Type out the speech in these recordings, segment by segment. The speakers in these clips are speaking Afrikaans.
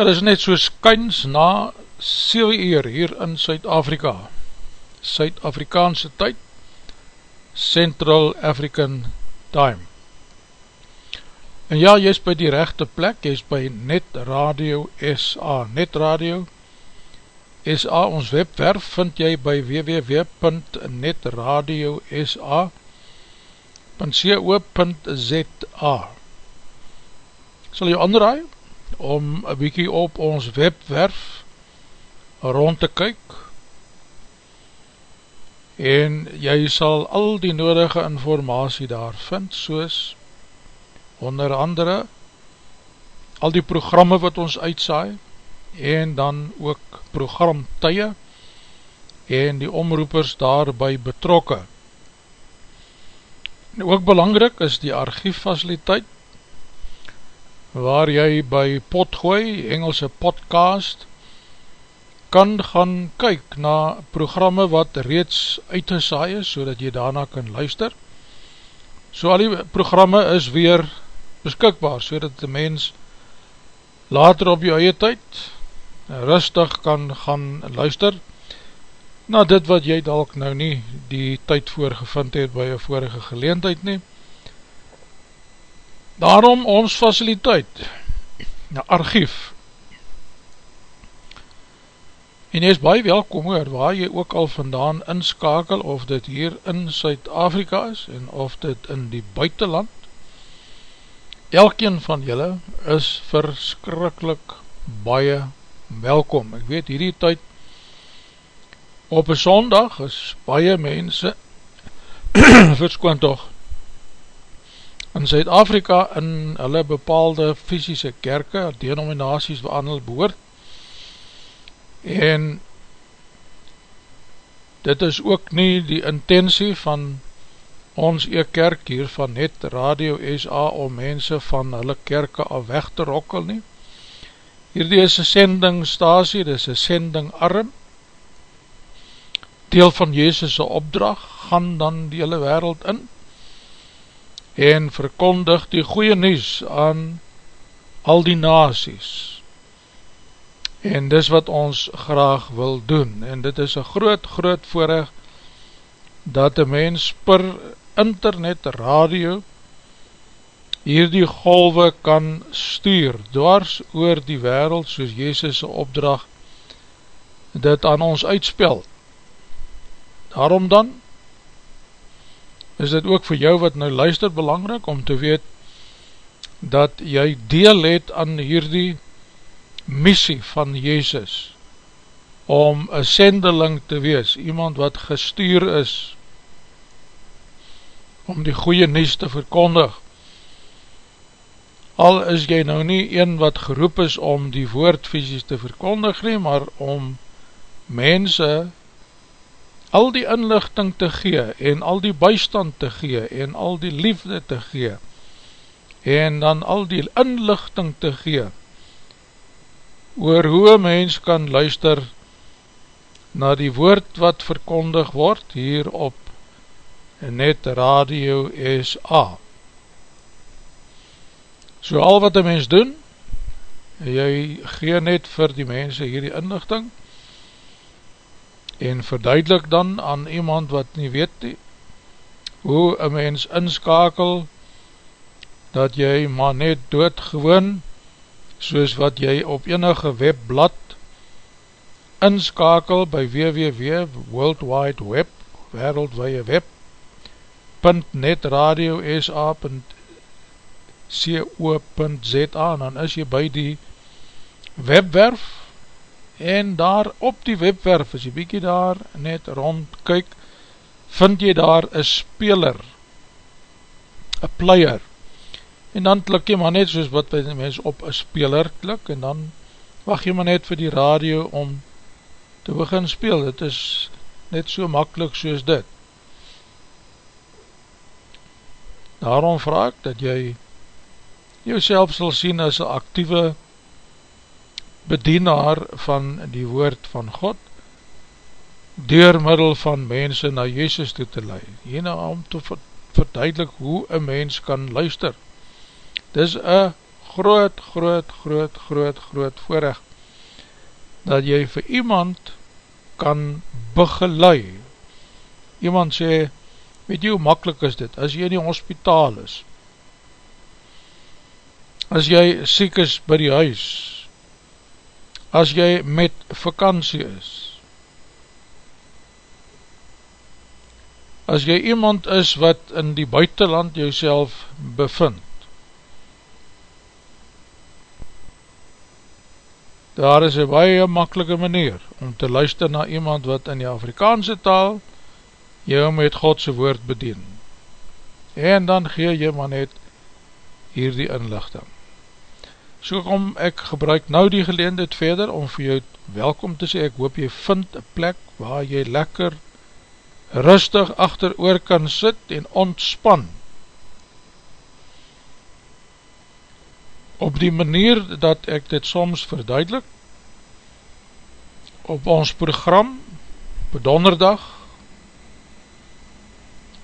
Ja, dit is net soos kyns na 7 uur hier in Suid-Afrika. Suid-Afrikaanse tyd, Central African Time. En ja, jy is by die rechte plek, jy is by Net Radio SA. Net Radio SA, ons webwerf vind jy by www.netradiosa.co.za Sal jy aanraai om een bykie op ons webwerf rond te kyk en jy sal al die nodige informatie daar vind soos onder andere al die programme wat ons uitsaai en dan ook programtuie en die omroepers daarby betrokke. Ook belangrik is die archieffaciliteit waar jy by Potgooi, Engelse podcast, kan gaan kyk na programme wat reeds uitgesaai is, so dat jy daarna kan luister. So al die programme is weer beskikbaar, so dat die mens later op jou eie tyd rustig kan gaan luister na dit wat jy dalk nou nie die tyd voorgevind het by een vorige geleentheid nie. Daarom ons faciliteit een archief en jy is baie welkom hoor, waar jy ook al vandaan inskakel, of dit hier in Suid-Afrika is, en of dit in die buitenland, elkeen van julle is verskrikkelijk baie welkom. Ek weet, hierdie tyd op een sondag is baie mense, verskoon toch, in Zuid-Afrika in hulle bepaalde fysische kerke, denominaties waar aan hulle behoort, en dit is ook nie die intentie van ons eer kerk hier van net Radio SA om mense van hulle kerke af weg te rokkel nie. Hierdie is een sendingstasie, dit is een sendingarm. Deel van Jezus' opdracht gaan dan die hele wereld in en verkondig die goeie nies aan al die nasies. En dis wat ons graag wil doen. En dit is een groot groot voorrecht dat een mens per internet radio hierdie golwe kan stuur dwars oor die wereld soos Jezus' opdracht dit aan ons uitspel. Daarom dan is dit ook vir jou wat nou luister belangrijk om te weet dat jy deel het aan hierdie missie van Jezus om een sendeling te wees, iemand wat gestuur is om die goeie nies te verkondig. Al is jy nou nie een wat geroep is om die woord fysisk te verkondig nie, maar om mense al die inlichting te gee en al die bystand te gee en al die liefde te gee en dan al die inlichting te gee oor hoe mens kan luister na die woord wat verkondig word hier op Net Radio SA. So al wat die mens doen, jy gee net vir die mense hierdie inlichting en verduidelik dan aan iemand wat nie weet die, hoe een mens inskakel dat jy maar net doodgewoon soos wat jy op enige webblad inskakel by www World Wide Web wereldwee web .netradio.sa.co.za en dan is jy by die webwerf en daar op die webwerf as jy bykie daar net rond kyk vind jy daar een speler een player. En dan klik jy maar net soos wat by die mens op een speler klik en dan wacht jy maar net vir die radio om te begin speel, dit is net so makkelijk soos dit. Daarom vraag ek dat jy jou sal sien as een actieve bedienaar van die woord van God door middel van mense na Jezus toe te leid, jyne om te verduidelik hoe een mens kan luister. Dis een groot, groot, groot, groot, groot voorrecht dat jy vir iemand kan begelui. Iemand sê, weet jy hoe makkelijk is dit, as jy in die hospitaal is, as jy siek is by die huis, as jy met vakantie is, as jy iemand is wat in die buitenland jouself bevind, daar is een baie makkelike manier om te luister na iemand wat in die Afrikaanse taal jou met Godse woord bedien. En dan gee jy maar net hier die inlichting. So kom ek gebruik nou die geleendheid verder om vir jou welkom te sê, ek hoop jy vind een plek waar jy lekker rustig achter oor kan sit en ontspan. Op die manier dat ek dit soms verduidelik op ons program op donderdag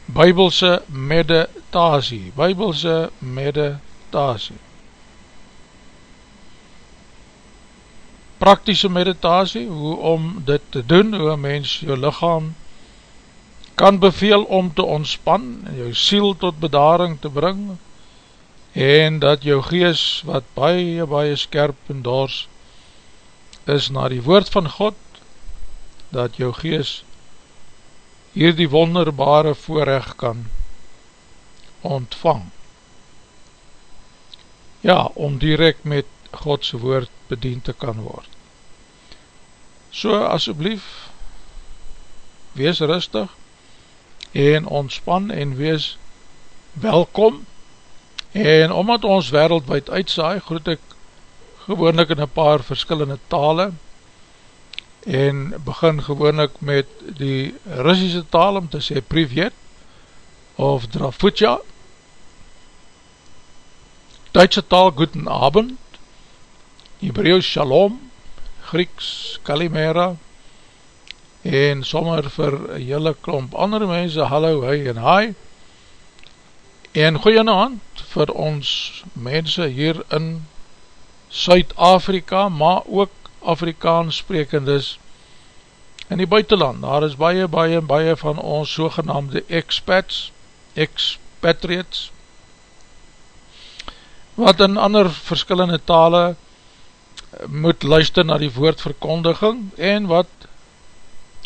bybelse meditasie bybelse meditasie praktische meditasie hoe om dit te doen hoe een mens jou lichaam kan beveel om te ontspan en jou siel tot bedaring te bring en dat jou gees wat baie, baie skerp en dors is na die woord van God, dat jou gees hier die wonderbare voorrecht kan ontvang. Ja, om direct met Godse woord bediend te kan word. So, asjeblief, wees rustig en ontspan en wees welkom en omdat ons wereldwijd uitsaai, groet ek gewoonlik in een paar verskillende tale en begin gewoonlik met die Russische taal om te sê privet of drafutja Duitse taal guten abend Hebreeuws shalom Grieks kalimera en sommer vir jylle klomp andere mense hallo, hy en hy en goeie naand vir ons mense hier in Suid-Afrika, maar ook Afrikaans sprekendes in die buitenland. Daar is baie, baie, baie van ons sogenaamde expats, expatriates, wat in ander verskillende tale moet luister na die woordverkondiging en wat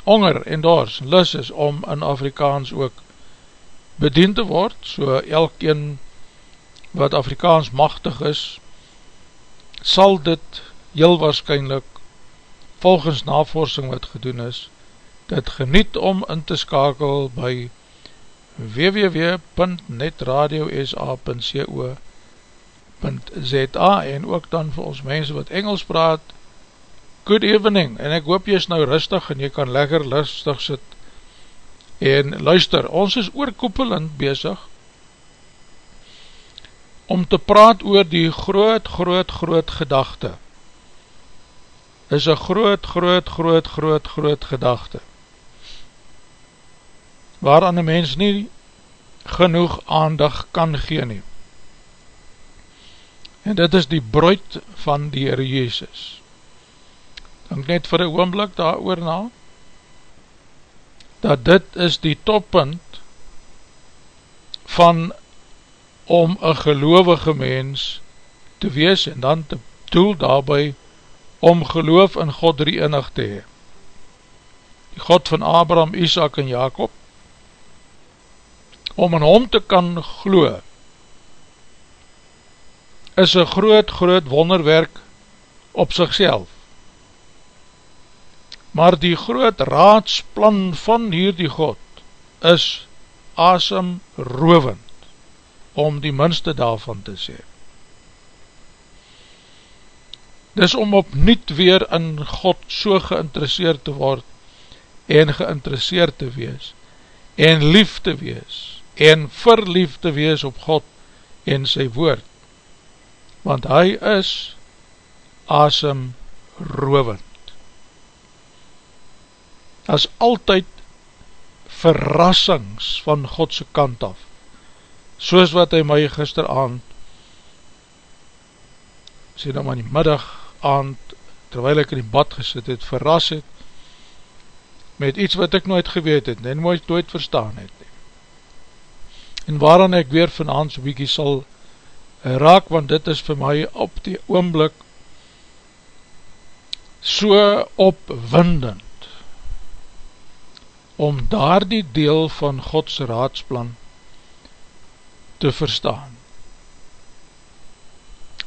honger en dors, lis is om in Afrikaans ook bediend te word, so elkeen wat Afrikaans machtig is, sal dit heel waarschijnlijk volgens navorsing wat gedoen is, dit geniet om in te skakel by www.netradiosa.co.za en ook dan vir ons mense wat Engels praat, good evening, en ek hoop jy is nou rustig en jy kan lekker lustig sit En luister, ons is oorkoepelend bezig om te praat oor die groot, groot, groot gedachte. Is een groot, groot, groot, groot, groot gedachte. Waaraan een mens nie genoeg aandag kan gee nie. En dit is die brood van die Heer Jezus. Denk net vir een oomblik daar oor na dat dit is die toppunt van om een gelovige mens te wees en dan te doel daarby om geloof in God drie enig te hee. Die God van Abraham, Isaac en Jacob, om in hom te kan glo, is een groot, groot wonderwerk op sigself maar die groot raadsplan van hierdie God is asem rovend, om die minste daarvan te sê. Dis om op niet weer in God so geïnteresseerd te word, en geïnteresseerd te wees, en lief te wees, en verlief te wees op God en sy woord, want hy is asem rovend. As altyd verrassings van Godse kant af, soos wat hy my gister aand, sê dan maar die middag aand, terwijl ek in die bad gesit het, verras het, met iets wat ek nooit geweet het, en nooit verstaan het, en waaraan ek weer vanavond so'n bykie sal raak, want dit is vir my op die oomblik so opwindend, om daar die deel van Gods raadsplan te verstaan.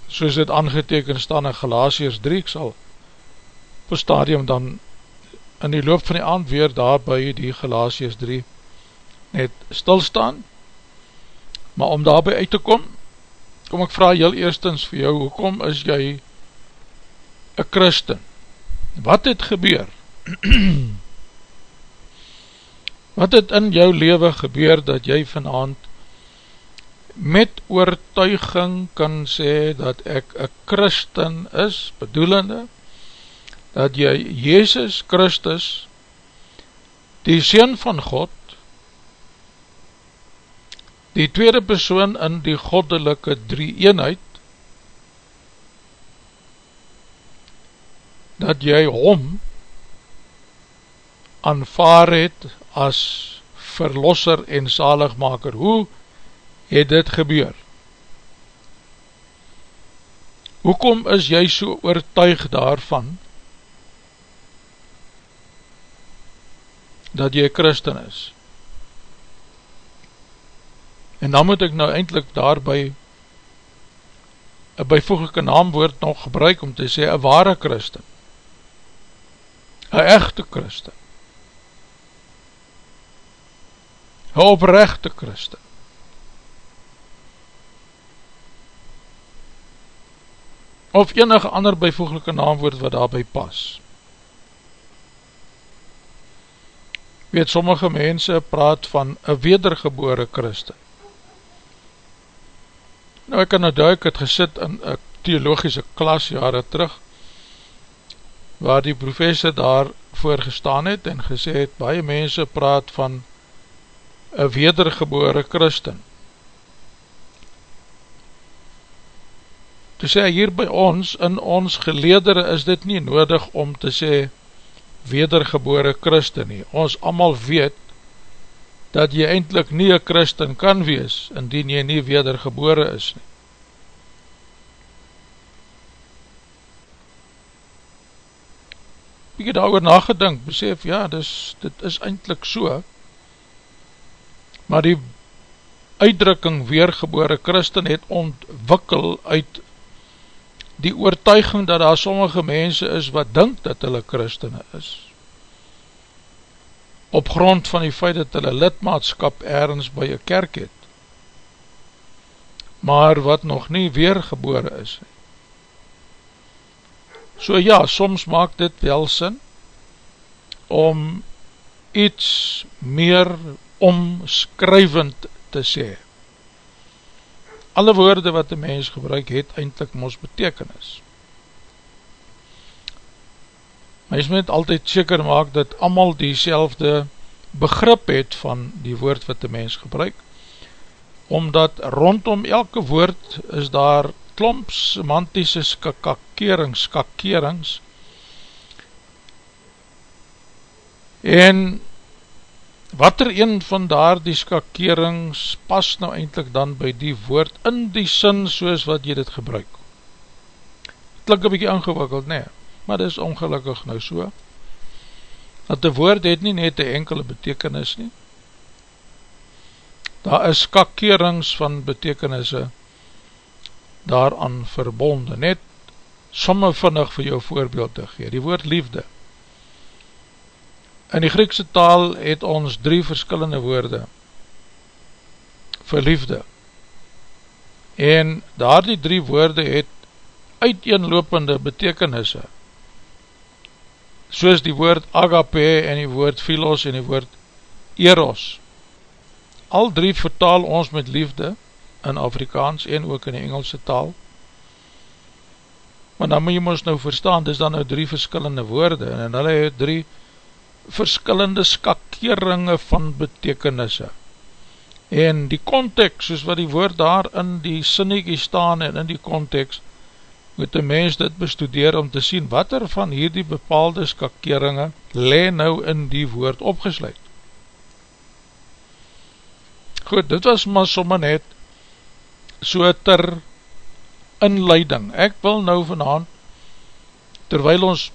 Soos dit aangeteken staan in Galatius 3, ek sal op stadium dan in die loop van die aand weer daar by die Galatius 3 net stilstaan, maar om daarby uit te kom, kom ek vraag heel eerstens vir jou, hoekom is jy een christen? Wat het gebeur? Wat het in jou leven gebeur dat jy vanavond met oortuiging kan sê dat ek een christen is, bedoelende, dat jy Jezus Christus, die Seen van God, die tweede persoon in die goddelike drie eenheid, dat jy hom aanvaar het as verlosser en zaligmaker. Hoe het dit gebeur? Hoekom is jy so oortuig daarvan dat jy christen is? En dan moet ek nou eindelijk daarby een bijvoeglike naamwoord nog gebruik om te sê, een ware christen, een echte christen, een oprechte christen. Of enige ander bijvoeglike naamwoord wat daarby pas. Weet, sommige mense praat van een wedergebore christen. Nou ek kan nou duik, ek het gesit in een theologische klas jare terug, waar die professor daar voorgestaan het en gesê het, baie mense praat van een wedergebore christen. Toe sê hier by ons, in ons geledere is dit nie nodig om te sê wedergebore christen nie. Ons allemaal weet dat jy eindelijk nie een christen kan wees, indien jy nie wedergebore is nie. Ek het daar nagedink, besef, ja, dis, dit is eindelijk so, maar die uitdrukking weergebore christen het ontwikkel uit die oortuiging dat daar sommige mense is wat dink dat hulle christene is op grond van die feit dat hulle lidmaatskap ergens by een kerk het, maar wat nog nie weergebore is. So ja, soms maak dit wel sin om iets meer omskrywend te sê. Alle woorde wat die mens gebruik het eindelijk mos betekenis. Mens moet altyd seker maak dat allemaal die selfde begrip het van die woord wat die mens gebruik, omdat rondom elke woord is daar klomp semantische skakerings, skakerings, en wat er een van daar die skakerings pas nou eindelijk dan by die woord in die sin soos wat jy dit gebruik. Het klink een bykie ingewikkeld, nee maar dit is ongelukkig nou so, dat die woord het nie net een enkele betekenis nie, daar is skakerings van betekenisse daaraan verbonden, net somme vinnig vir jou voorbeeld te gee, die woord liefde. In die Griekse taal het ons drie verskillende woorde vir liefde, en daar die drie woorde het uiteenlopende betekenisse, soos die woord agape en die woord philos en die woord eros. Al drie vertaal ons met liefde in Afrikaans en ook in die Engelse taal. Maar dan moet jy ons nou verstaan, dis dan nou drie verskillende woorde en hulle het drie verskillende skakeringe van betekenisse. En die context, soos wat die woord daar in die sinnekie staan en in die context, moet die mens dit bestudeer om te sien wat er van hierdie bepaalde skakeringe le nou in die woord opgesluit. Goed, dit was maar somme net so ter inleiding. Ek wil nou vanavond, terwyl ons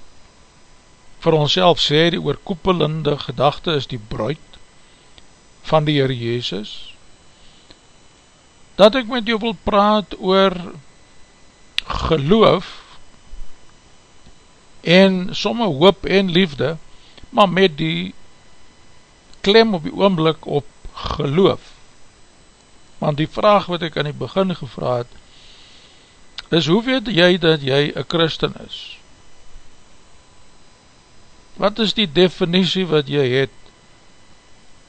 vir onszelf sê die oorkoepelende gedachte is die bruid van die Heer Jezus, dat ek met jou wil praat oor geloof en somme hoop en liefde, maar met die klem op die oomblik op geloof. Want die vraag wat ek aan die begin gevraad het, is hoe weet jy dat jy een christen is? Wat is die definitie wat jy het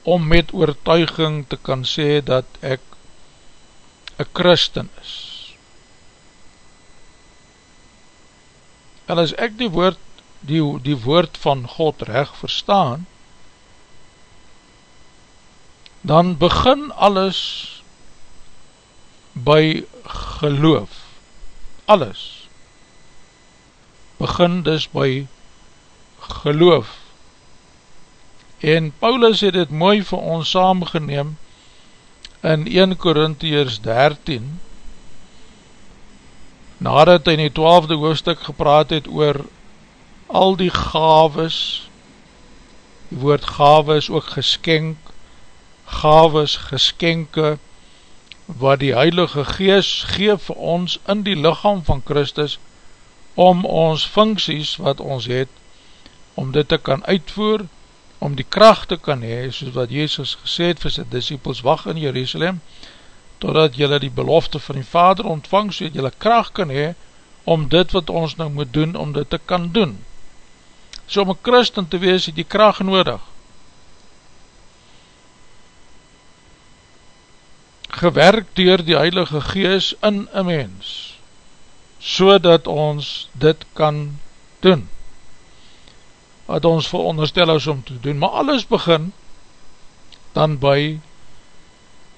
om met oortuiging te kan sê dat ek een christen is? En as ek die woord, die, die woord van God recht verstaan, dan begin alles by geloof. Alles begin dus by geloof. En Paulus het het mooi vir ons saamgeneem in 1 Korintiërs 13 nadat hy in die twaalfde hoofdstuk gepraat het oor al die gaves, die woord gaves ook geskenk, gaves, geskenke, wat die Heilige Gees geef vir ons in die lichaam van Christus, om ons funksies wat ons het, om dit te kan uitvoer, om die kracht te kan hee, soos wat Jezus gesê het vir sy disciples, wacht in Jerusalem, totdat jylle die belofte van die Vader ontvang, so dat jylle kracht kan hee, om dit wat ons nou moet doen, om dit te kan doen. So om een christen te wees, het die kracht nodig. Gewerk door die Heilige Gees in een mens, so dat ons dit kan doen. Wat ons veronderstel is om te doen, maar alles begin dan by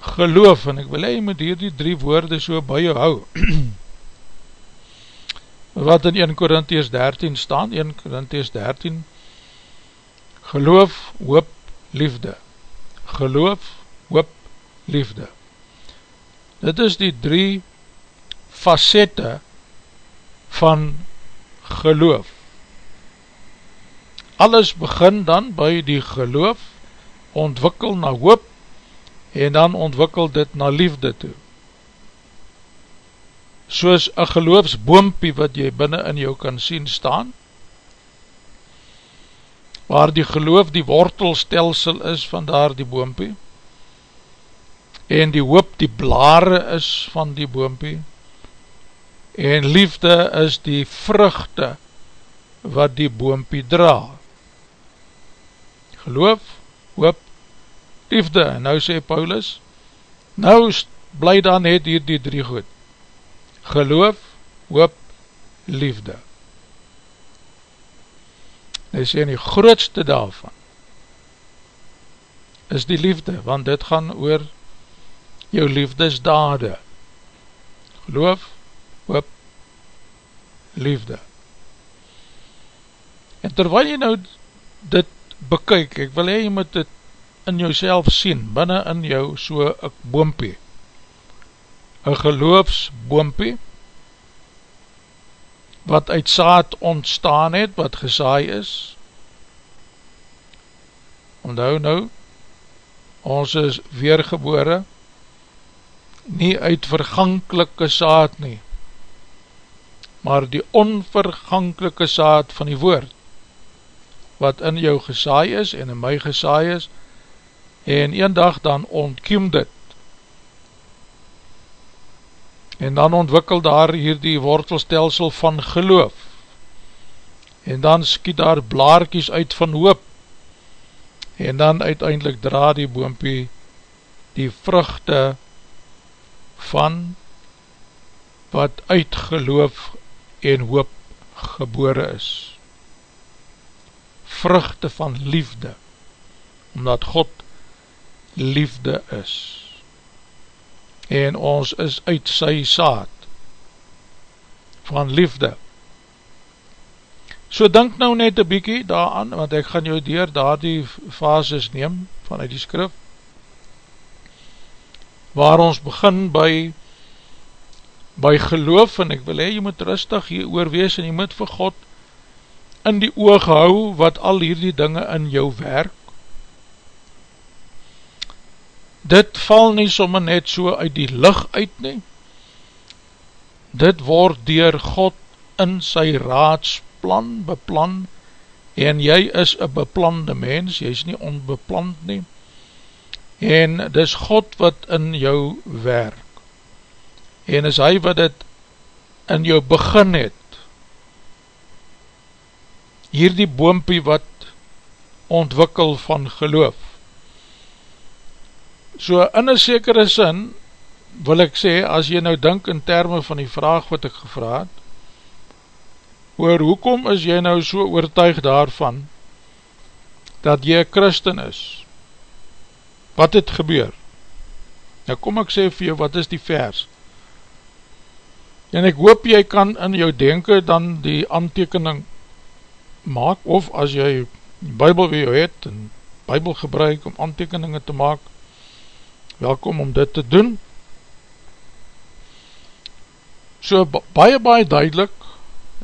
geloof, en ek wil hy met hier die drie woorde so by jou hou, wat in 1 Korinties 13 staan, 1 Korinties 13, geloof, hoop, liefde, geloof, hoop, liefde, dit is die drie facette van geloof, alles begin dan by die geloof, ontwikkel na hoop, en dan ontwikkel dit na liefde toe. Soos een geloofsboompie wat jy binnen in jou kan sien staan, waar die geloof die wortelstelsel is van daar die boompie, en die hoop die blare is van die boompie, en liefde is die vruchte wat die boompie dra. Geloof, hoop liefde, en nou sê Paulus, nou bly dan net hier die drie goed, geloof, hoop, liefde. Hy sê, en die grootste daarvan, is die liefde, want dit gaan oor jou liefdesdade, geloof, hoop, liefde. En terwijl jy nou dit bekyk, ek wil hy met dit in jouself sien, binnen in jou so een boompie, een geloofsboompie, wat uit saad ontstaan het, wat gesaai is, onthou nou, ons is weergebore, nie uit vergankelike saad nie, maar die onvergankelike saad van die woord, wat in jou gesaai is, en in my gesaai is, en een dag dan ontkiem dit. En dan ontwikkel daar hier die wortelstelsel van geloof. En dan skiet daar blaarkies uit van hoop. En dan uiteindelik dra die boompie die vruchte van wat uit geloof en hoop gebore is. Vruchte van liefde omdat God liefde is. En ons is uit sy saad van liefde. So denk nou net een bykie daaraan want ek gaan jou dier daar die fases neem vanuit die skrif waar ons begin by by geloof en ek wil hee, jy moet rustig hier oorwees en jy moet vir God in die oog hou wat al hierdie dinge in jou werk dit val nie somme net so uit die licht uit nie, dit word dier God in sy raadsplan beplan, en jy is een beplande mens, jy is nie onbepland nie, en dis God wat in jou werk, en is hy wat het in jou begin het, hier die boompie wat ontwikkel van geloof, So in een sekere sin wil ek sê, as jy nou denk in termen van die vraag wat ek gevraad, oor hoekom is jy nou so oortuig daarvan, dat jy een christen is? Wat het gebeur? Nou kom ek sê vir jou, wat is die vers? En ek hoop jy kan in jou denken dan die aantekening maak, of as jy bybel wie jou het, en bybel gebruik om aantekeningen te maak, welkom om dit te doen. So baie baie duidelik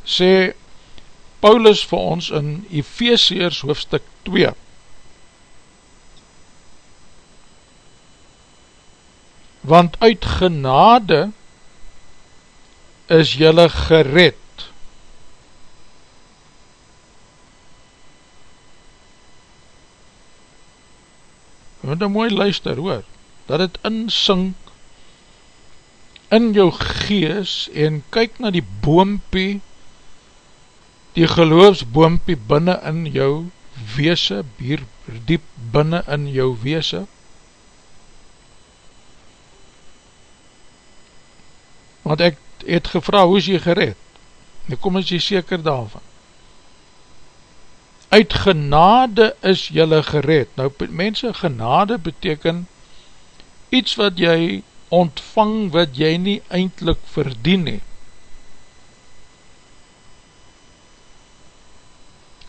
sê Paulus vir ons in Ephesians hoofstuk 2 want uit genade is jylle gered. Moet nou mooi luister hoor, dat het insink in jou gees en kyk na die boompie, die geloofsboompie binnen in jou weese, hier diep binnen in jou weese, want ek het gevra, hoe is jy gered? Nou kom ons jy seker daarvan uit genade is jylle gered. Nou, mense, genade beteken iets wat jy ontvang wat jy nie eindelijk verdien nie.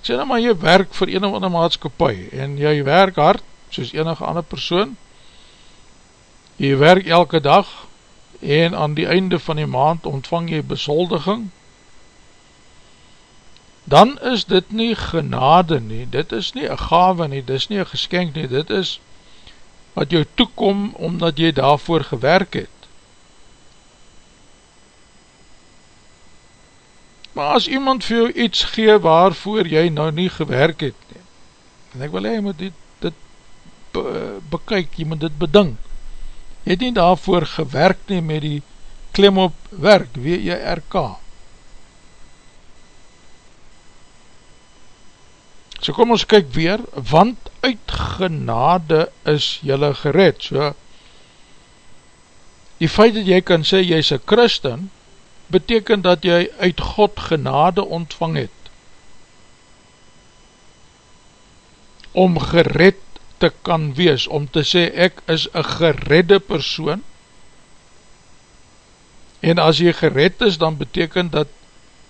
Sê nou maar, jy werk vir een of ander maatskapie en jy werk hard, soos enige ander persoon, jy werk elke dag en aan die einde van die maand ontvang jy besoldiging, dan is dit nie genade nie, dit is nie een gave nie, dit is nie een geskenk nie, dit is wat jou toekom omdat jy daarvoor gewerk het. Maar as iemand vir jou iets gee waarvoor jy nou nie gewerk het en ek wil hy moet dit, dit be, bekyk, jy moet dit bedink, jy het nie daarvoor gewerk nie met die klim op werk, W-E-R-K, So kom ons kyk weer, want uit genade is jylle gered. So, die feit dat jy kan sê jy is een christen, beteken dat jy uit God genade ontvang het. Om gered te kan wees, om te sê ek is een geredde persoon, en as jy gered is, dan beteken dat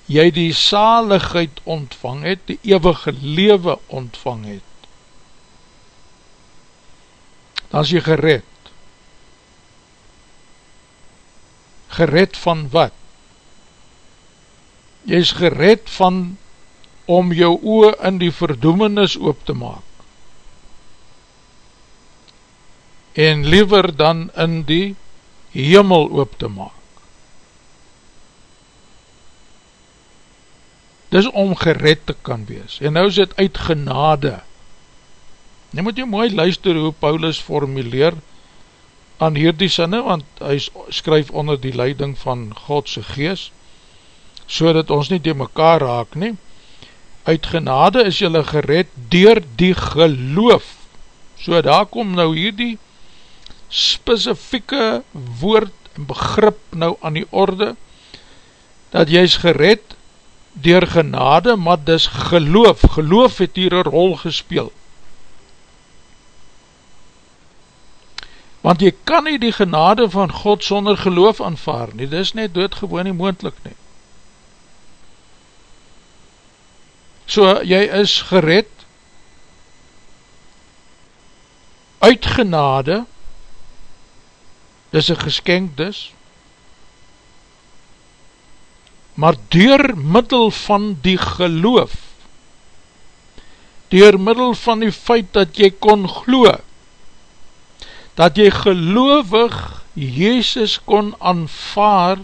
jy die saligheid ontvang het, die eeuwige lewe ontvang het, dan is jy gered. Gered van wat? Jy is gered van om jou oe in die verdoemenis oop te maak. En liever dan in die hemel oop te maak. Dis om gered te kan wees, en nou is dit uit genade, nou moet jy mooi luister hoe Paulus formuleer aan hierdie sinne, want hy skryf onder die leiding van Godse gees, so dat ons nie die mekaar raak nie, uit genade is jylle gered dier die geloof, so daar kom nou hierdie specifieke woord en begrip nou aan die orde, dat jy is gered dier genade, maar dis geloof, geloof het hier een rol gespeel. Want jy kan nie die genade van God sonder geloof aanvaar nie, dis net doodgewoon nie moendlik nie. So, jy is gered, uit genade, dis een geskenk dis, maar door middel van die geloof, door middel van die feit dat jy kon glo, dat jy geloofig Jezus kon aanvaar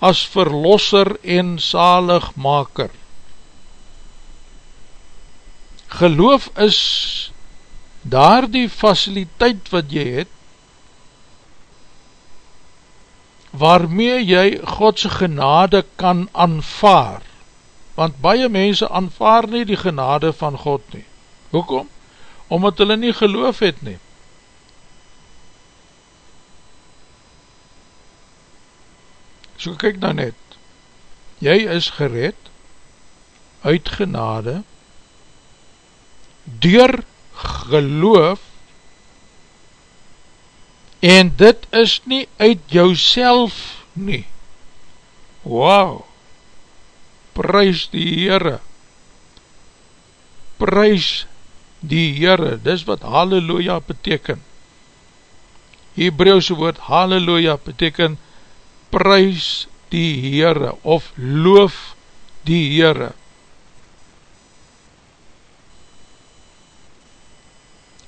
as verlosser en zaligmaker. Geloof is daar die faciliteit wat jy het, waarmee jy Godse genade kan aanvaar, want baie mense aanvaar nie die genade van God nie. Hoekom? Omdat hulle nie geloof het nie. So kyk nou net, jy is gered uit genade, door geloof en dit is nie uit jou nie. Wow, prijs die Heere, prijs die Heere, dis wat halleluja beteken. Hebreeuwse woord halleluja beteken prijs die Heere of loof die Heere.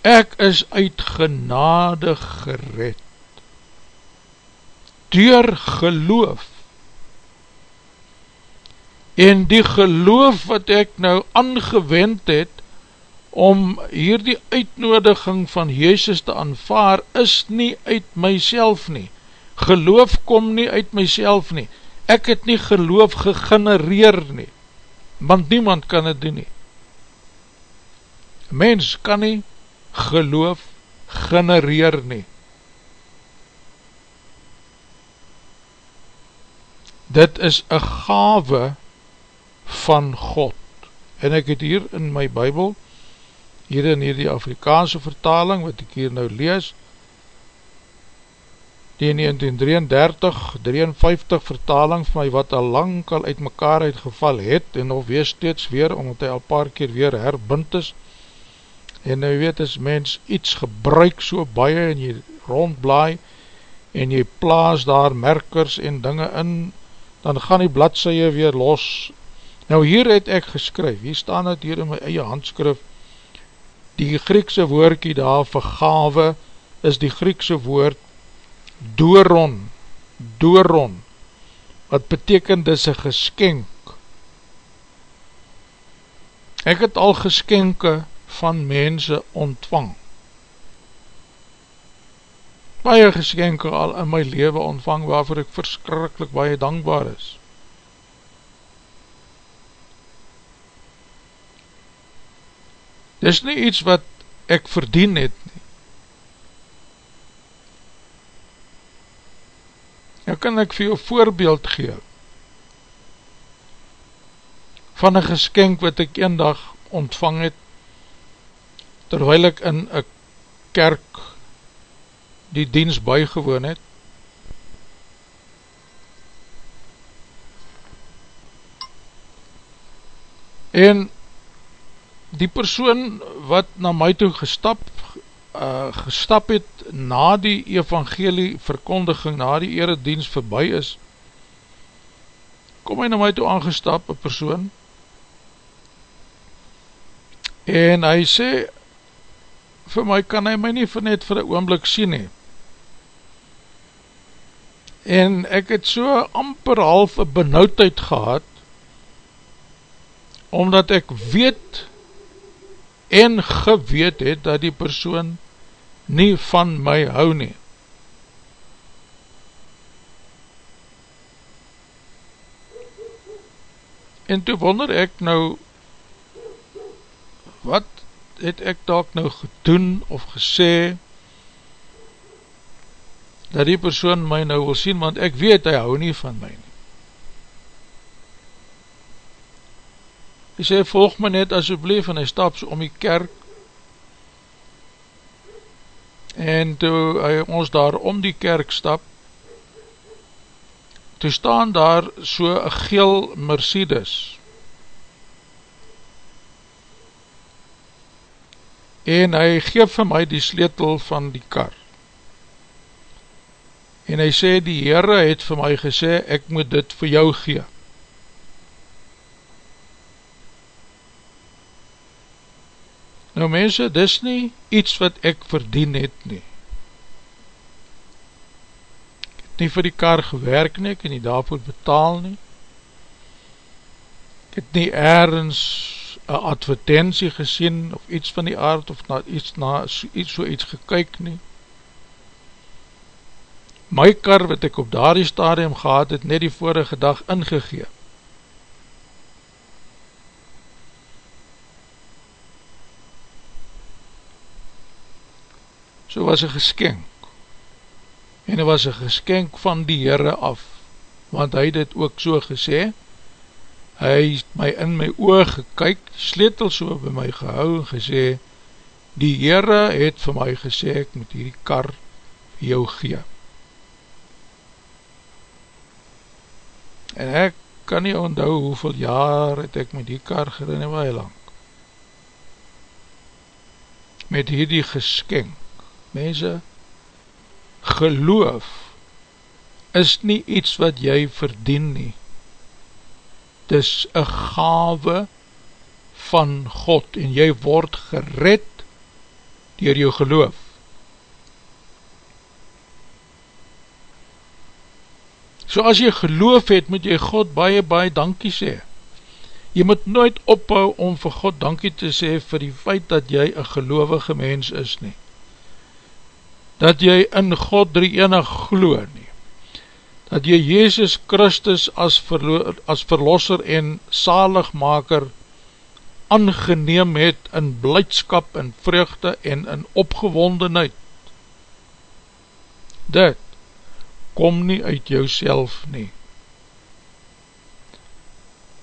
Ek is uit genade gered, door geloof, en die geloof wat ek nou aangewend het, om hier die uitnodiging van Jezus te aanvaar, is nie uit myself nie. Geloof kom nie uit myself nie. Ek het nie geloof gegenereer nie, want niemand kan het doen nie. Mens kan nie geloof genereer nie. Dit is een gave van God. En ek het hier in my bybel, hier in die Afrikaanse vertaling, wat ek hier nou lees, die 1933-53 vertaling van my, wat al lang al uit mekaar uitgeval het, en of wees steeds weer, omdat hy al paar keer weer herbind is, en nou weet as mens iets gebruik so baie en jy rondblaai en jy plaas daar merkers en dinge in dan gaan die bladseie weer los. Nou hier het ek geskryf hier staan het hier in my eie handskrif die Griekse woordkie daar vergave is die Griekse woord doron doron wat beteken dis een geskenk. Ek het al geskenke van mense ontvang. Baie geskenke al in my leven ontvang waarvoor ek verskrikkelijk baie dankbaar is. Dis nie iets wat ek verdien het nie. Nou kan ek vir jou voorbeeld gee van een geskenk wat ek een dag ontvang het terwijl ek in een kerk die diens bijgewoon het, en die persoon wat na my toe gestap, uh, gestap het na die evangelie verkondiging, na die eredienst voorbij is, kom hy na my toe aangestap, een persoon, en hy sê, vir my kan hy my nie vir net vir een oomblik sien nie. En ek het so amper half een benauwdheid gehad, omdat ek weet en geweet het dat die persoon nie van my hou nie. En toe wonder ek nou, wat het ek dalk nou gedoen of gesê dat die persoon my nou wil sien, want ek weet hy hou nie van my nie. Hy sê, volg my net asjeblief en hy stap so om die kerk en toe hy ons daar om die kerk stap toe staan daar so een geel Mercedes en hy geef vir my die sleetel van die kar. En hy sê, die Heere het vir my gesê, ek moet dit vir jou gee. Nou mense, dis nie iets wat ek verdien het nie. Ek het nie vir die kar gewerk nie, ek het nie daarvoor betaal nie. Ek het nie ergens een advertentie gesien of iets van die aard of na iets, na iets so iets gekyk nie. My kar wat ek op daardie stadium gehad het net die vorige dag ingegee. So was een geskenk en het was een geskenk van die Heere af want hy het dit ook so gesê hy het my in my oog gekyk, sleetel so by my gehou en gesê, die Heere het vir my gesê, ek moet hierdie kar vir jou gee. En ek kan nie onthou hoeveel jaar het ek met die kar gerin en waar lang. Met hierdie geskenk, mense, geloof is nie iets wat jy verdien nie. Dis een gave van God en jy word gered dier jou geloof. So as jy geloof het, moet jy God baie, baie dankie sê. Jy moet nooit ophou om vir God dankie te sê vir die feit dat jy een gelovige mens is nie. Dat jy in God drie enig glo nie. Dat jy Jezus Christus as, verlo as verlosser en zaligmaker aangeneem het in blijdskap en vreugde en in opgewondenheid. Dit kom nie uit jou nie.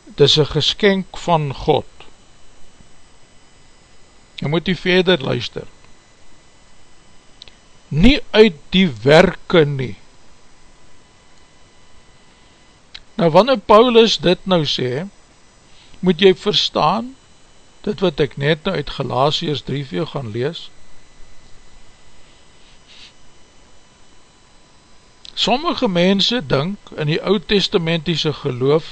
Dit is een geskenk van God. Jy moet die verder luister. Nie uit die werke nie. Nou wanneer Paulus dit nou sê, moet jy verstaan, dit wat ek net nou uit Galatius 3 vir jou gaan lees, sommige mense dink in die oud-testamentiese geloof,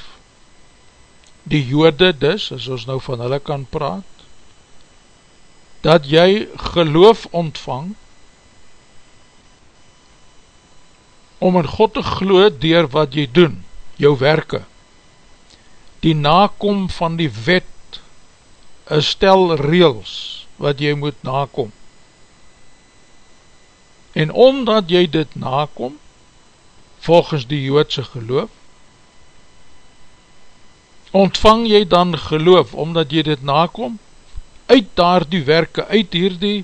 die jode dus, as ons nou van hulle kan praat, dat jy geloof ontvang, om in God te glo dier wat jy doen, jou werke, die nakom van die wet, een stel reels wat jy moet nakom. En omdat jy dit nakom, volgens die joodse geloof, ontvang jy dan geloof, omdat jy dit nakom, uit daar die werke, uit hier die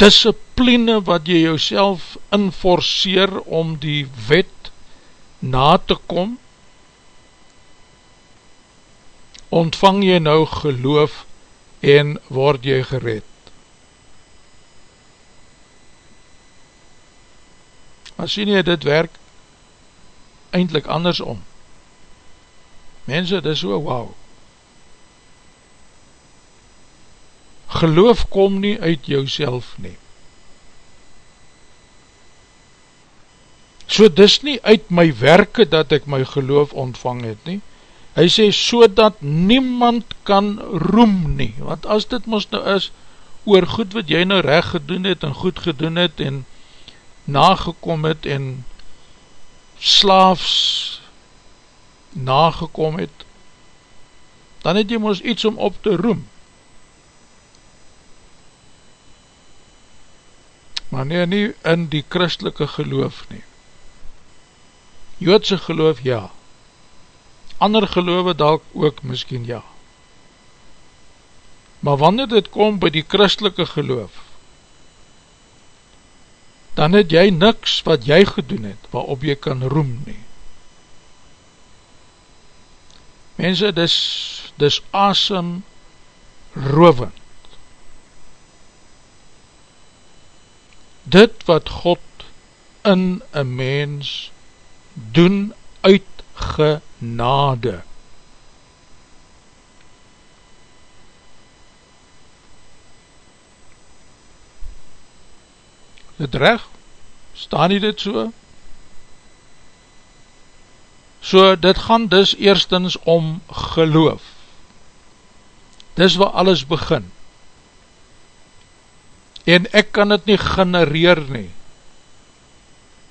discipline wat jy jouself inforceer om die wet na te kom, ontvang jy nou geloof en word jy gered. Maar sien jy, dit werk eindelijk andersom. Mense, dit is so wauw. Geloof kom nie uit jou nie. So dis nie uit my werke dat ek my geloof ontvang het nie, hy sê so dat niemand kan roem nie, want as dit ons nou is, oor goed wat jy nou recht gedoen het, en goed gedoen het, en nagekom het, en slaafs nagekom het, dan het jy ons iets om op te roem. Maar nee, nie in die christelike geloof nie. Joodse geloof, ja ander geloof dalk ook miskien ja. Maar wanneer dit kom by die christelike geloof, dan het jy niks wat jy gedoen het, waarop jy kan roem nie. Mense, dis, dis asem rovend. Dit wat God in een mens doen uit genade. Dit recht? Staan nie dit so? So, dit gaan dus eerstens om geloof. Dis waar alles begin. En ek kan het nie genereer nie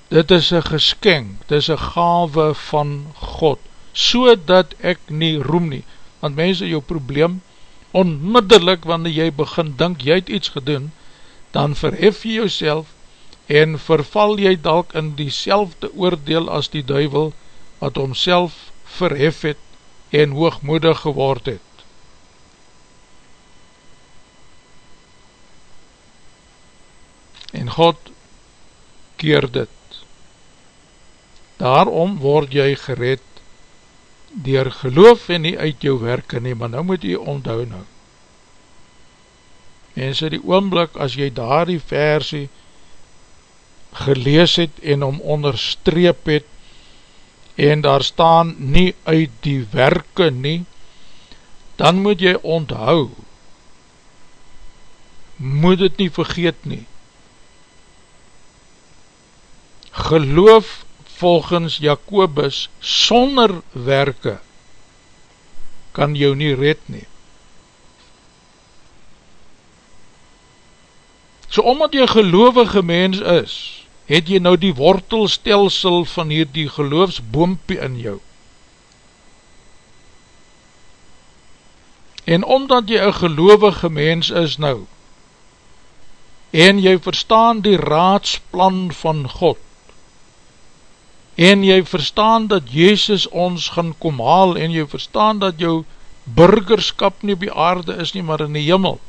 dit is een geskenk, dit is een gave van God, so dat ek nie roem nie, want mense, jou probleem, onmiddellik, wanneer jy begin dink, jy het iets gedoen, dan verhef jy jouself, en verval jy dalk in die selfde oordeel as die duivel, wat homself verhef het, en hoogmoedig geword het. En God keer dit. Daarom word jy gered dier geloof en nie uit jou werke nie, maar nou moet jy onthou nou. Mense, die oomblik as jy daar die versie gelees het en om onderstreep het en daar staan nie uit die werke nie, dan moet jy onthou, moet het nie vergeet nie. Geloof volgens Jacobus sonder werke kan jou nie red nie. So omdat jy gelovige mens is, het jy nou die wortelstelsel van hierdie geloofsboompie in jou. En omdat jy een gelovige mens is nou, en jy verstaan die raadsplan van God, en jy verstaan dat Jezus ons gaan kom haal, en jy verstaan dat jou burgerskap nie op die aarde is nie, maar in die jimmel,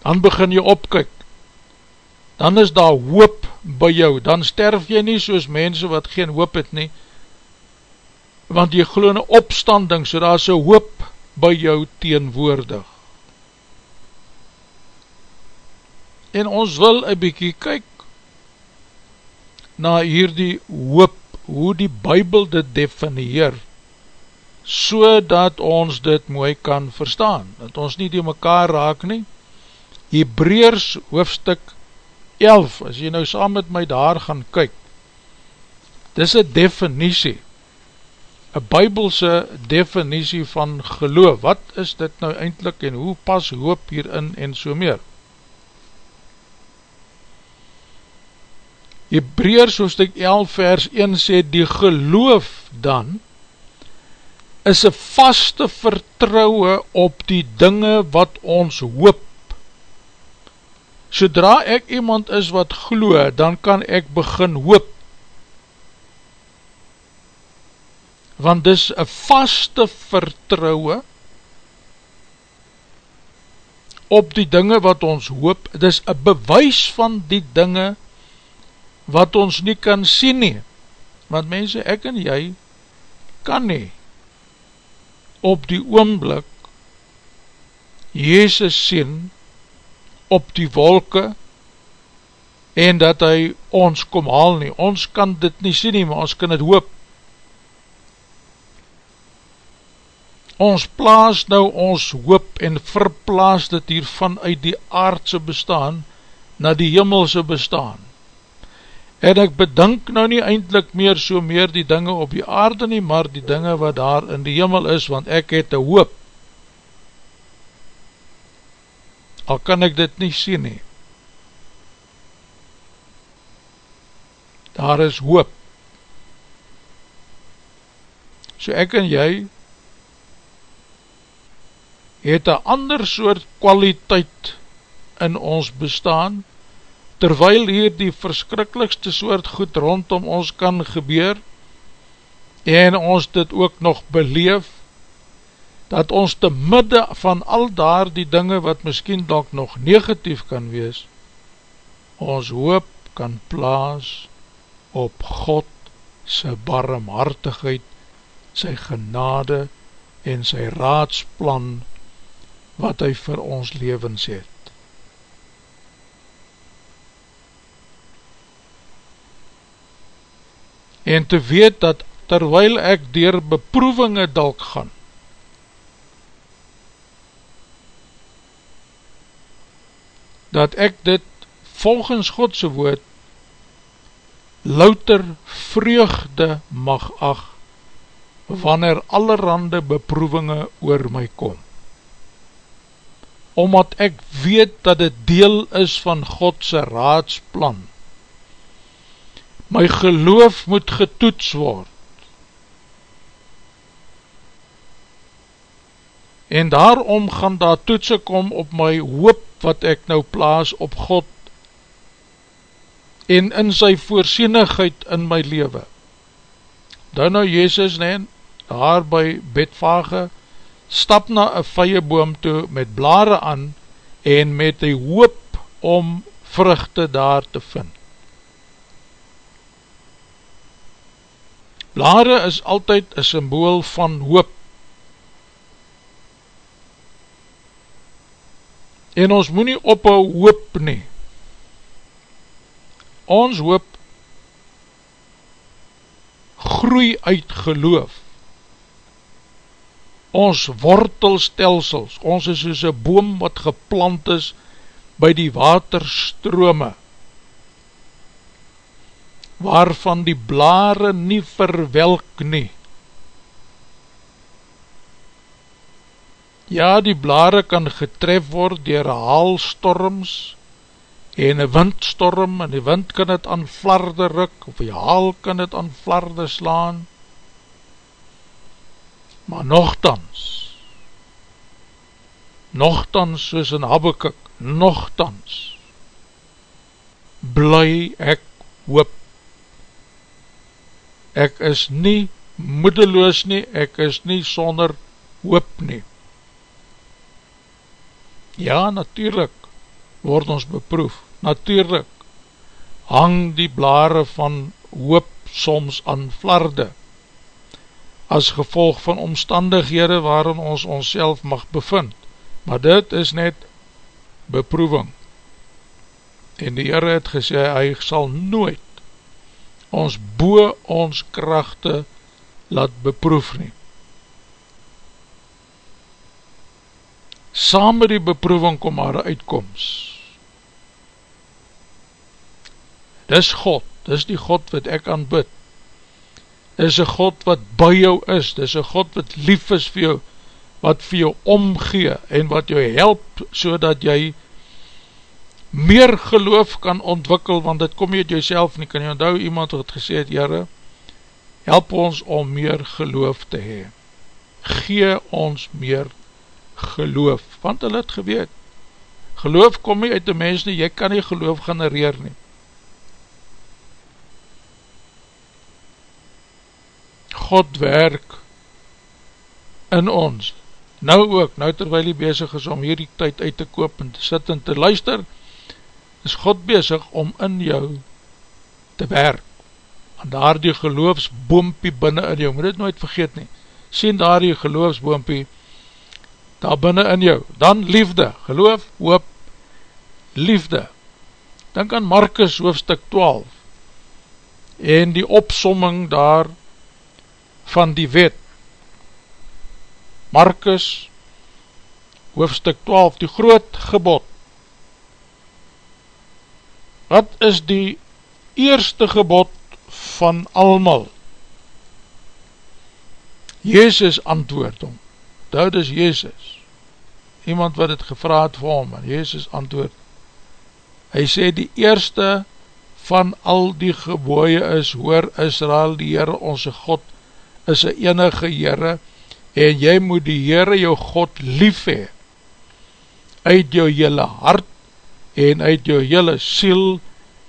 dan begin jy opkyk, dan is daar hoop by jou, dan sterf jy nie soos mense wat geen hoop het nie, want jy geloof in opstanding, so daar is een hoop by jou teenwoordig. En ons wil een bykie kyk, na hierdie hoop, hoe die bybel dit definieer, so dat ons dit mooi kan verstaan, dat ons nie die mekaar raak nie. Hebreers hoofstuk 11, as jy nou saam met my daar gaan kyk, dis een definitie, een bybelse definitie van geloof, wat is dit nou eindelijk en hoe pas hoop hierin en so meer? Hebreers hoofdstuk 11 vers 1 sê, die geloof dan is een vaste vertrouwe op die dinge wat ons hoop. Sodra ek iemand is wat glo, dan kan ek begin hoop. Want dis een vaste vertrouwe op die dinge wat ons hoop, dis een bewys van die dinge wat wat ons nie kan sien nie, want mense, ek en jy, kan nie, op die oomblik, Jezus sien, op die wolke, en dat hy ons kom haal nie, ons kan dit nie sien nie, maar ons kan het hoop, ons plaas nou ons hoop en verplaas dit hier vanuit die aardse bestaan na die himmelse bestaan en ek bedink nou nie eindelijk meer so meer die dinge op die aarde nie, maar die dinge wat daar in die hemel is, want ek het een hoop. Al kan ek dit nie sien nie. Daar is hoop. So ek en jy het een ander soort kwaliteit in ons bestaan, terwyl hier die verskrikkelijkste soort goed rondom ons kan gebeur, en ons dit ook nog beleef, dat ons te midde van al daar die dinge wat miskien dalk nog negatief kan wees, ons hoop kan plaas op God sy barmhartigheid, sy genade en sy raadsplan wat hy vir ons levens het. En te weet dat terwyl ek dier beproevinge dalk gaan, dat ek dit volgens Godse woord louter vreugde mag ag wanneer allerhande beproevinge oor my kom. Omdat ek weet dat dit deel is van Godse raadsplan, my geloof moet getoets word. En daarom gaan daar toetse kom op my hoop wat ek nou plaas op God en in sy voorsienigheid in my leven. Dan nou Jezus neem, daar by Betfage, stap na een vye boom toe met blare aan en met die hoop om vruchte daar te vind. Blare is altyd een symbool van hoop. En ons moet nie ophou hoop nie. Ons hoop groei uit geloof. Ons wortelstelsels, ons is soos een boom wat geplant is by die waterstrome. Waarvan die blare nie verwelk nie. Ja, die blare kan getref word dier haalstorms en een windstorm en die wind kan het aan flarde ruk of die haal kan het aan flarde slaan. Maar nogthans, nogthans soos in Habakkuk, nogthans, bly ek hoop. Ek is nie moedeloos nie, ek is nie sonder hoop nie. Ja, natuurlijk word ons beproef, natuurlijk hang die blare van hoop soms aan flarde, as gevolg van omstandighede waarin ons ons mag bevind, maar dit is net beproeving. En die Heere het gesê, hy sal nooit ons boe ons krachte laat beproef nie. Saam met die beproeving kom maar uitkomst. Dis God, dis die God wat ek aanbid. Dis een God wat by jou is, dis een God wat lief is vir jou, wat vir jou omgee en wat jou help so dat jy meer geloof kan ontwikkel, want dit kom jy uit jouself nie, kan jy onthou iemand wat gesê het, Jere, help ons om meer geloof te hee, gee ons meer geloof, want hulle het geweet, geloof kom nie uit die mens nie, jy kan nie geloof genereer nie, God werk in ons, nou ook, nou terwijl hy bezig is om hierdie tyd uit te koop en te sit en te luister, is God bezig om in jou te werk, aan daar die geloofsboompie binnen in jou, moet dit nooit vergeet nie, sien daar die geloofsboompie, daar binnen in jou, dan liefde, geloof, hoop, liefde, denk aan Markus hoofstuk 12, en die opsomming daar, van die wet, Markus, hoofstuk 12, die groot gebod, Wat is die eerste gebod van almal? Jezus antwoord om. Dit is Jezus. Iemand wat het gevraad vir hom, en Jezus antwoord. Hy sê die eerste van al die geboeie is, hoor Israel, die Heere onze God, is een enige Heere, en jy moet die Heere jou God lief hee, uit jou jylle hart, en uit jou jylle siel,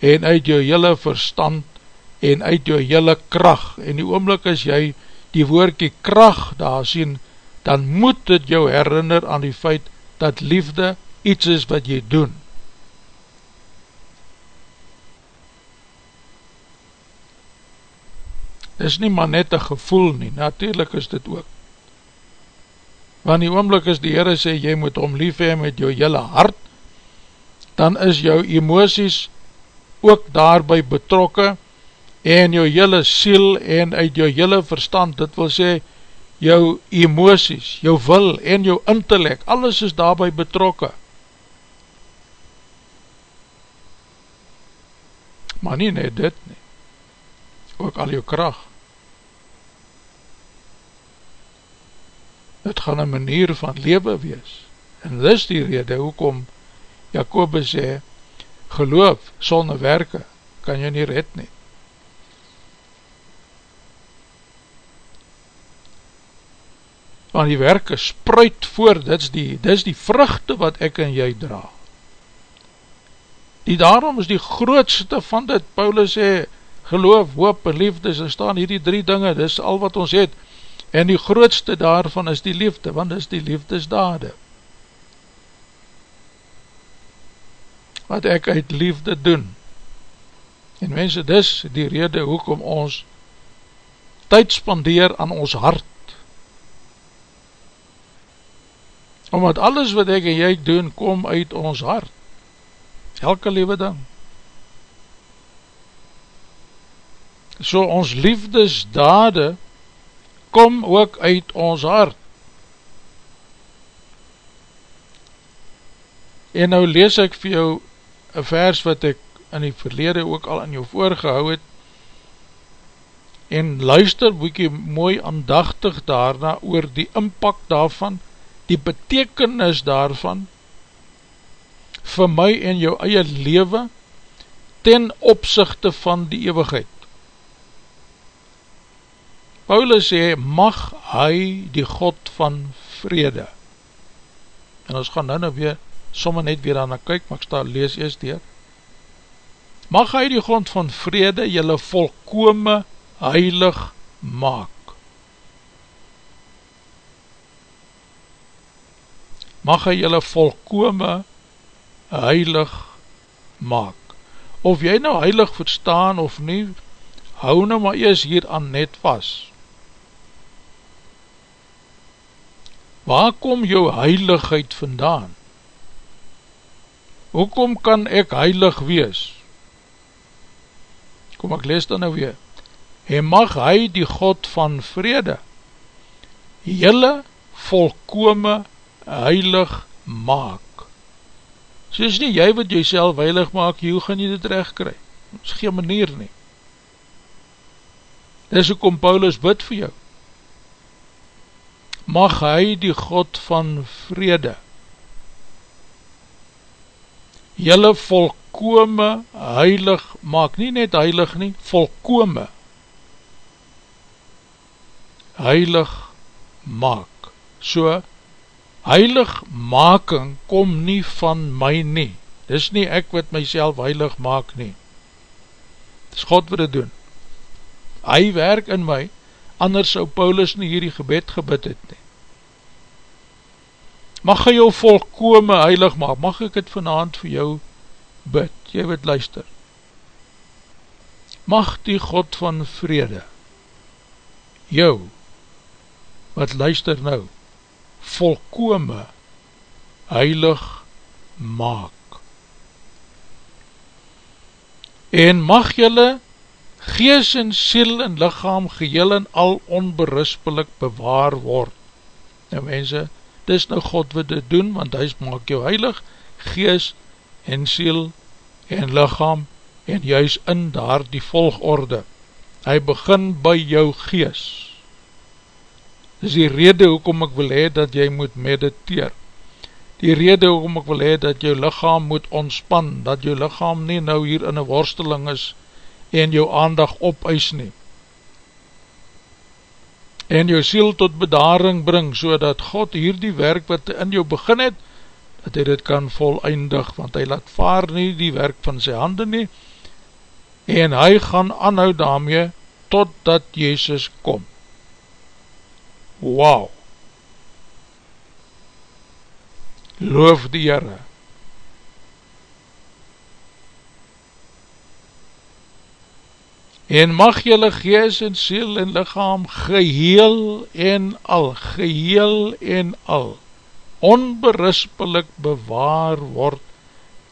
en uit jou jylle verstand, en uit jou jylle kracht, en die oomlik as jy die woordkie kracht daar sien, dan moet dit jou herinner aan die feit, dat liefde iets is wat jy doen. Dit is nie maar net een gevoel nie, natuurlijk is dit ook. Want die oomlik is die Heere sê, jy moet om lief hee met jou jylle hart, dan is jou emoties ook daarby betrokke en jou hele siel en uit jou hele verstand, dit wil sê jou emoties, jou wil en jou intellect, alles is daarby betrokke. Maar nie net dit nie, ook al jou kracht. Het gaan een manier van leven wees, en dis die rede, hoekom Jacobus sê, geloof sonder werke, kan jy nie red nie. Want die werke spruit voor, dit is die, dit is die vruchte wat ek en jy dra. Die daarom is die grootste van dit, Paulus sê, geloof, hoop en liefde, daar staan hierdie drie dinge, dit is al wat ons het, en die grootste daarvan is die liefde, want dit is die liefdesdade. Wat ek uit liefde doen. En mense, dis die rede hoekom ons tyd spandeer aan ons hart. Omdat alles wat ek en jy doen, kom uit ons hart. Elke lewe ding. So ons liefdesdade kom ook uit ons hart. En nou lees ek vir jou een vers wat ek in die verlede ook al in jou voorgehou het, en luister boekie mooi aandachtig daarna oor die impak daarvan, die betekenis daarvan vir my en jou eie lewe ten opzichte van die eeuwigheid. Paulus sê, mag hy die God van vrede, en ons gaan nou nou weer, somme net weer aan kyk, maar ek sta, lees eers dier, mag hy die grond van vrede jylle volkome heilig maak. Mag hy jylle volkome heilig maak. Of jy nou heilig verstaan of nie, hou nou maar eers hier aan net vast. Waar kom jou heiligheid vandaan? Hoekom kan ek heilig wees? Kom ek lees dan nou weer. En mag hy die God van vrede jylle volkome heilig maak. So is nie jy wat jy self heilig maak, hoe gaan jy dit recht kry? Dit is geen manier nie. Dis ook om Paulus bid vir jou mag hy die God van vrede jylle volkome heilig maak, nie net heilig nie, volkome heilig maak. So, heilig making kom nie van my nie. Dis nie ek wat myself heilig maak nie. Dis God wat dit doen. Hy werk in my, anders sou Paulus nie hierdie gebed gebid het nie. Mag hy jou volkome heilig maak, mag ek het vanavond vir jou bid, jy wat luister. Mag die God van vrede jou, wat luister nou, volkome heilig maak. En mag jylle gees en siel en lichaam geheel en al onberispelik bewaar word. Nou mense, dis nou God wat dit doen, want hy maak jou heilig, gees en siel en lichaam en juist in daar die volgorde. Hy begin by jou gees. Dis die rede hoekom ek wil hee dat jy moet mediteer. Die rede hoekom ek wil hee dat jou lichaam moet ontspan, dat jou lichaam nie nou hier in een worsteling is, en jou aandag opeis nie. En jou siel tot bedaring bring, so dat God hier die werk wat in jou begin het, dat hy dit kan volleindig, want hy laat vaar nie die werk van sy handen nie, en hy gaan anhou daarmee, totdat Jezus kom. Wauw! Loof die Heere! En mag jylle gees en siel en lichaam geheel en al, geheel en al, onberispelik bewaar word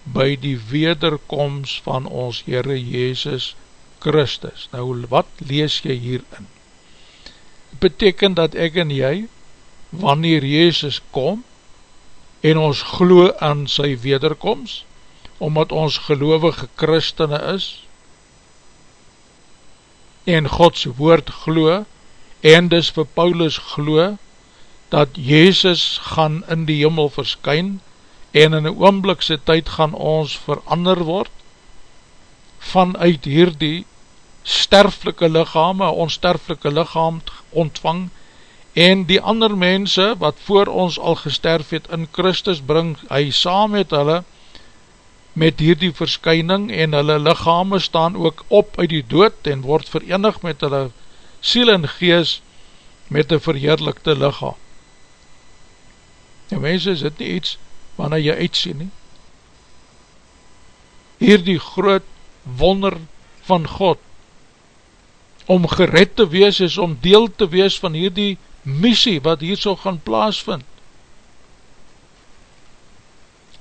by die wederkomst van ons Heere Jezus Christus. Nou wat lees jy hierin? Het beteken dat ek en jy, wanneer Jezus kom, en ons glo aan sy wederkomst, omdat ons gelovige christene is, en Gods woord glo, en dus vir Paulus glo, dat Jezus gaan in die jimmel verskyn, en in die oomblikse tyd gaan ons verander word, vanuit hierdie sterflike lichaam, onsterflike lichaam ontvang, en die ander mense, wat voor ons al gesterf het in Christus, bring hy saam met hulle, met hierdie verskyning en hulle lichame staan ook op uit die dood en word verenig met hulle siel en gees met die verheerlikte lichaam. En mense, is dit nie iets wanneer jy uitsien nie? Hierdie groot wonder van God om gered te wees is om deel te wees van hierdie missie wat hier so gaan plaasvind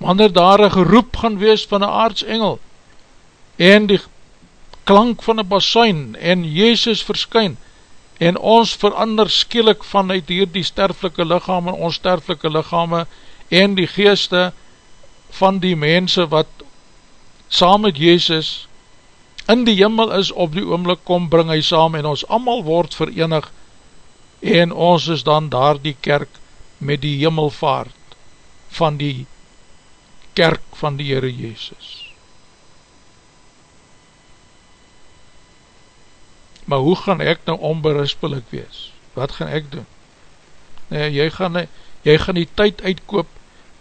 wanneer daar een geroep gaan wees van een aardsengel, en die klank van een basuin, en Jezus verskyn, en ons verander skielik vanuit hier die sterflike lichaam en onsterflike lichame, en die geeste van die mense wat saam met Jezus in die jimmel is op die oomlik kom, bring hy saam en ons allemaal word verenig en ons is dan daar die kerk met die jimmelvaart van die kerk van die Heere Jezus. Maar hoe gaan ek nou onberispelik wees? Wat gaan ek doen? Nee, jy gaan, jy gaan die tyd uitkoop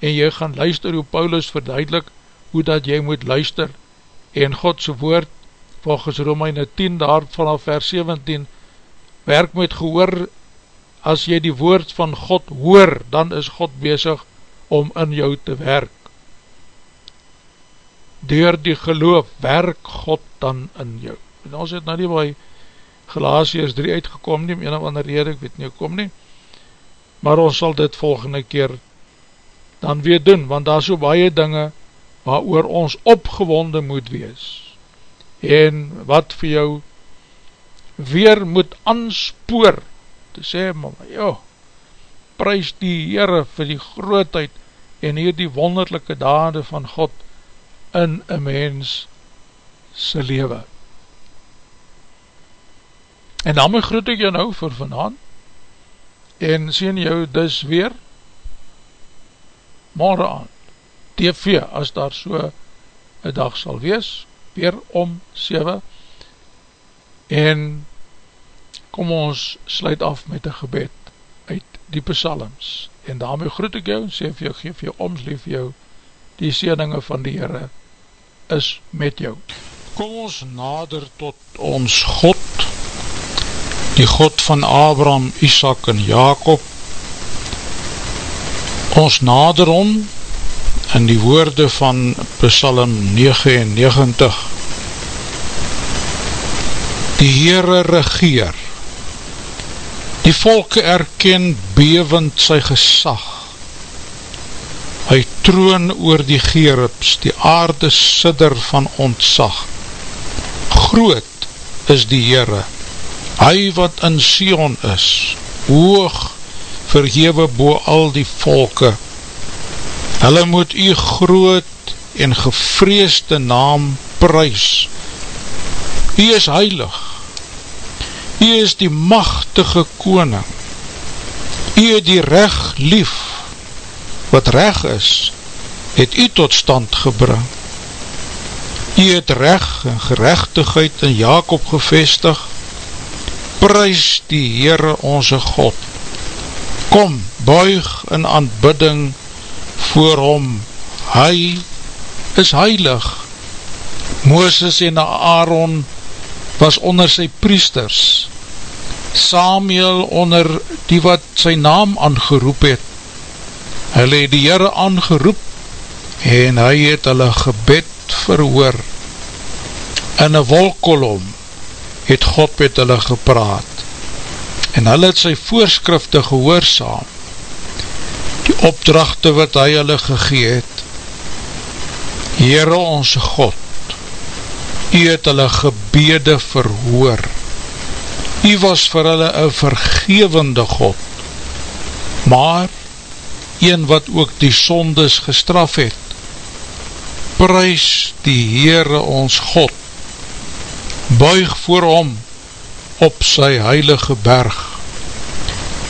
en jy gaan luister hoe Paulus verduidelik hoe dat jy moet luister en Godse woord volgens Romeine 10 daar vanaf vers 17 werk met gehoor as jy die woord van God hoor dan is God bezig om in jou te werk door die geloof werk God dan in jou. En ons het nou nie by Galatius 3 uitgekom nie, om een of ander rede, ek weet nie, kom nie, maar ons sal dit volgende keer dan weer doen, want daar so baie dinge waar oor ons opgewonde moet wees, en wat vir jou weer moet anspoor, te sê, mama, joh, prijs die Heere vir die grootheid en hier die wonderlijke dade van God in een mens sy leven. En dan groet ek jou nou vir vanavond en sien jou dus weer morgen aan. TV as daar so een dag sal wees weer om 7 en kom ons sluit af met een gebed uit die psalms. En daarmee groet ek jou en sê vir jou, geef jou omslief jou die sieninge van die Heere is met jou. Kom ons nader tot ons God die God van Abraham, Isaac en Jacob, ons nader om in die woorde van Psalm 99. Die Heere regeer, die volke erken bevend sy gesag, hy troon oor die geerips, die aarde sidder van ontzag, groot is die Heere, hy wat in Sion is, hoog verhewe bo al die volke, hulle moet u groot en gevreesde naam prijs, hy is heilig, hy is die machtige koning, hy het die recht lief, wat recht is, het u tot stand gebring, hy het recht en gerechtigheid in Jacob gevestig, Prys die Heere onze God. Kom, buig in aanbidding voor hom. Hy is heilig. Mooses en Aaron was onder sy priesters. Samuel onder die wat sy naam aangeroep het. Hulle het die Heere aangeroep en hy het hulle gebed verhoor. In een wolkolom het God met hulle gepraat en hulle het sy voorskrifte gehoorzaam die opdrachte wat hy hulle gegeet Heere onze God hy het hulle gebede verhoor hy was vir hulle een vergevende God maar een wat ook die sondes gestraf het prijs die Heere ons God buig voor hom op sy heilige berg,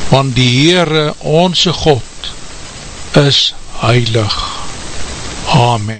want die Heere, onze God, is heilig. Amen.